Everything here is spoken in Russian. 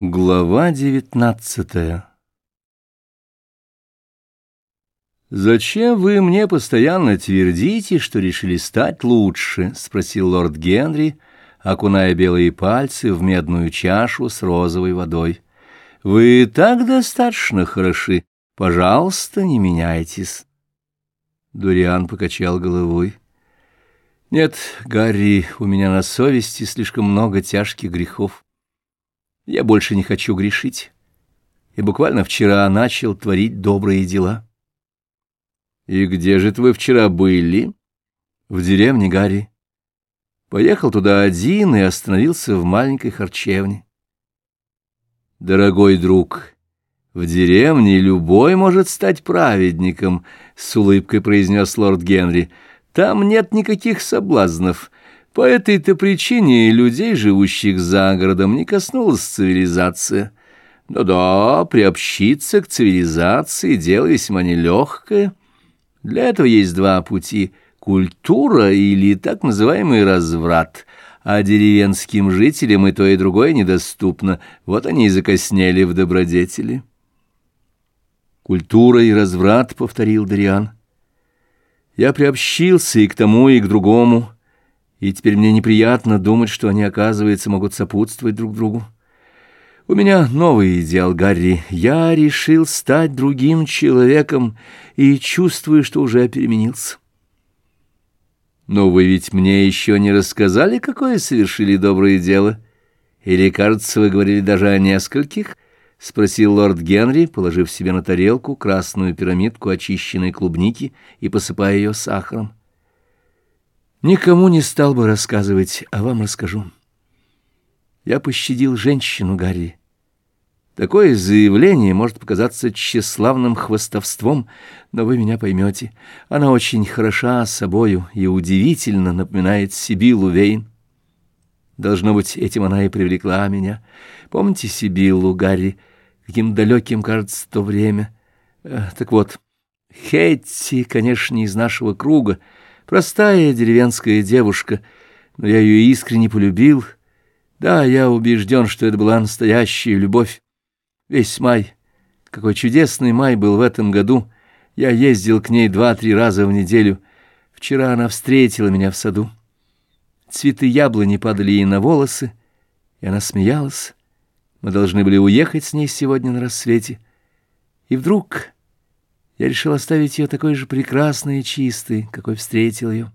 Глава девятнадцатая «Зачем вы мне постоянно твердите, что решили стать лучше?» — спросил лорд Генри, окуная белые пальцы в медную чашу с розовой водой. «Вы так достаточно хороши. Пожалуйста, не меняйтесь». Дуриан покачал головой. «Нет, Гарри, у меня на совести слишком много тяжких грехов. Я больше не хочу грешить. И буквально вчера начал творить добрые дела. И где же вы вчера были? В деревне Гарри. Поехал туда один и остановился в маленькой харчевне. Дорогой друг, в деревне любой может стать праведником, с улыбкой произнес лорд Генри. Там нет никаких соблазнов. По этой-то причине людей, живущих за городом, не коснулась цивилизация. Да-да, приобщиться к цивилизации — дело весьма нелегкое. Для этого есть два пути — культура или так называемый разврат — а деревенским жителям и то, и другое недоступно. Вот они и закоснели в добродетели. «Культура и разврат», — повторил Дариан. «Я приобщился и к тому, и к другому» и теперь мне неприятно думать, что они, оказывается, могут сопутствовать друг другу. У меня новый идеал, Гарри. Я решил стать другим человеком и чувствую, что уже переменился. Но вы ведь мне еще не рассказали, какое совершили доброе дело? Или, кажется, вы говорили даже о нескольких? — спросил лорд Генри, положив себе на тарелку красную пирамидку очищенной клубники и посыпая ее сахаром. Никому не стал бы рассказывать, а вам расскажу. Я пощадил женщину, Гарри. Такое заявление может показаться тщеславным хвостовством, но вы меня поймете. Она очень хороша собою и удивительно напоминает Сибилу Вейн. Должно быть, этим она и привлекла меня. Помните Сибиллу, Гарри? Каким далеким кажется то время. Э, так вот, Хетти, конечно, не из нашего круга, — Простая деревенская девушка, но я ее искренне полюбил. Да, я убежден, что это была настоящая любовь. Весь май, какой чудесный май был в этом году, я ездил к ней два-три раза в неделю. Вчера она встретила меня в саду. Цветы яблони падали ей на волосы, и она смеялась. Мы должны были уехать с ней сегодня на рассвете. И вдруг... Я решил оставить ее такой же прекрасной и чистой, какой встретил ее.